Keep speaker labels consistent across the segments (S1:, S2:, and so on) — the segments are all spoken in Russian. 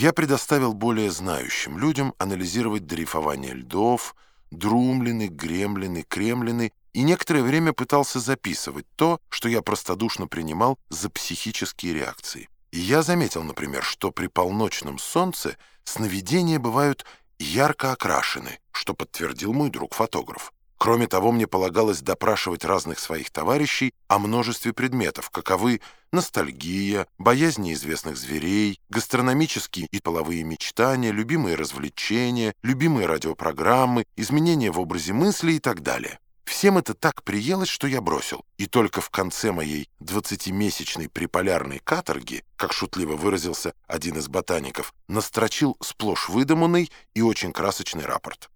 S1: Я предоставил более знающим людям анализировать дрейфование льдов, друмлины, гремлины, кремлины и некоторое время пытался записывать то, что я простодушно принимал за психические реакции. И я заметил, например, что при полночном солнце сновидения бывают ярко окрашены, что подтвердил мой друг-фотограф. Кроме того, мне полагалось допрашивать разных своих товарищей о множестве предметов, каковы ностальгия, боязнь неизвестных зверей, гастрономические и половые мечтания, любимые развлечения, любимые радиопрограммы, изменения в образе мысли и так далее. Всем это так приелось, что я бросил. И только в конце моей двадцатимесячной приполярной каторги, как шутливо выразился один из ботаников, настрочил сплошь выдуманный и очень красочный рапорт.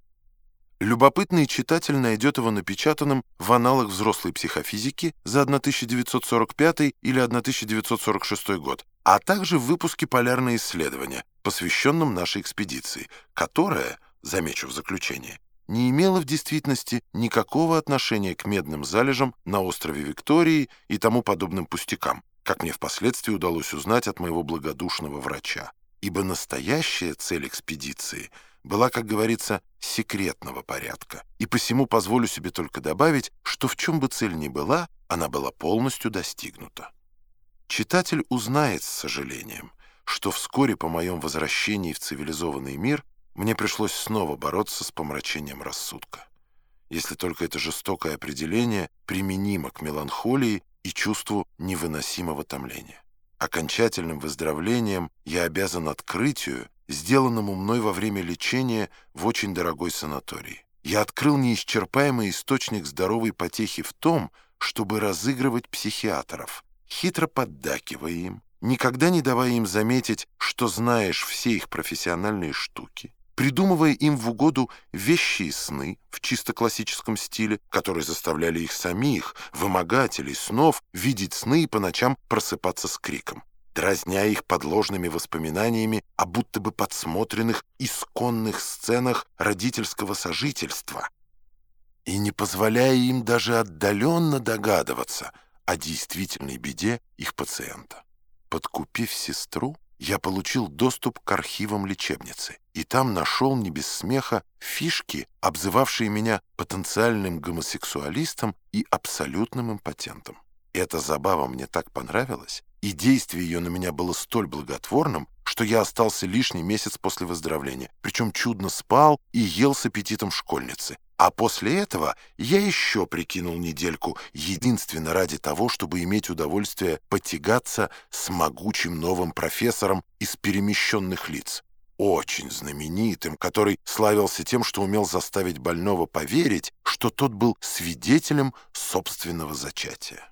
S1: Любопытный читатель найдет его напечатанным в аналах взрослой психофизики за 1945 или 1946 год, а также в выпуске «Полярные исследования», посвященном нашей экспедиции, которая, замечу в заключение, не имела в действительности никакого отношения к медным залежам на острове Виктории и тому подобным пустякам, как мне впоследствии удалось узнать от моего благодушного врача. Ибо настоящая цель экспедиции – была, как говорится, секретного порядка, и посему позволю себе только добавить, что в чем бы цель ни была, она была полностью достигнута. Читатель узнает с сожалением, что вскоре по моем возвращении в цивилизованный мир мне пришлось снова бороться с помрачением рассудка. Если только это жестокое определение применимо к меланхолии и чувству невыносимого томления. Окончательным выздоровлением я обязан открытию, сделанному мной во время лечения в очень дорогой санатории. Я открыл неисчерпаемый источник здоровой потехи в том, чтобы разыгрывать психиатров, хитро поддакивая им, никогда не давая им заметить, что знаешь все их профессиональные штуки, придумывая им в угоду вещи и сны в чисто классическом стиле, которые заставляли их самих, вымогателей снов, видеть сны и по ночам просыпаться с криком дразня их подложными воспоминаниями о будто бы подсмотренных исконных сценах родительского сожительства и не позволяя им даже отдаленно догадываться о действительной беде их пациента. Подкупив сестру, я получил доступ к архивам лечебницы, и там нашел не без смеха фишки, обзывавшие меня потенциальным гомосексуалистом и абсолютным импотентом. Эта забава мне так понравилась, и действие ее на меня было столь благотворным, что я остался лишний месяц после выздоровления, причем чудно спал и ел с аппетитом школьницы. А после этого я еще прикинул недельку, единственно ради того, чтобы иметь удовольствие потягаться с могучим новым профессором из перемещенных лиц, очень знаменитым, который славился тем, что умел заставить больного поверить, что тот был свидетелем собственного зачатия.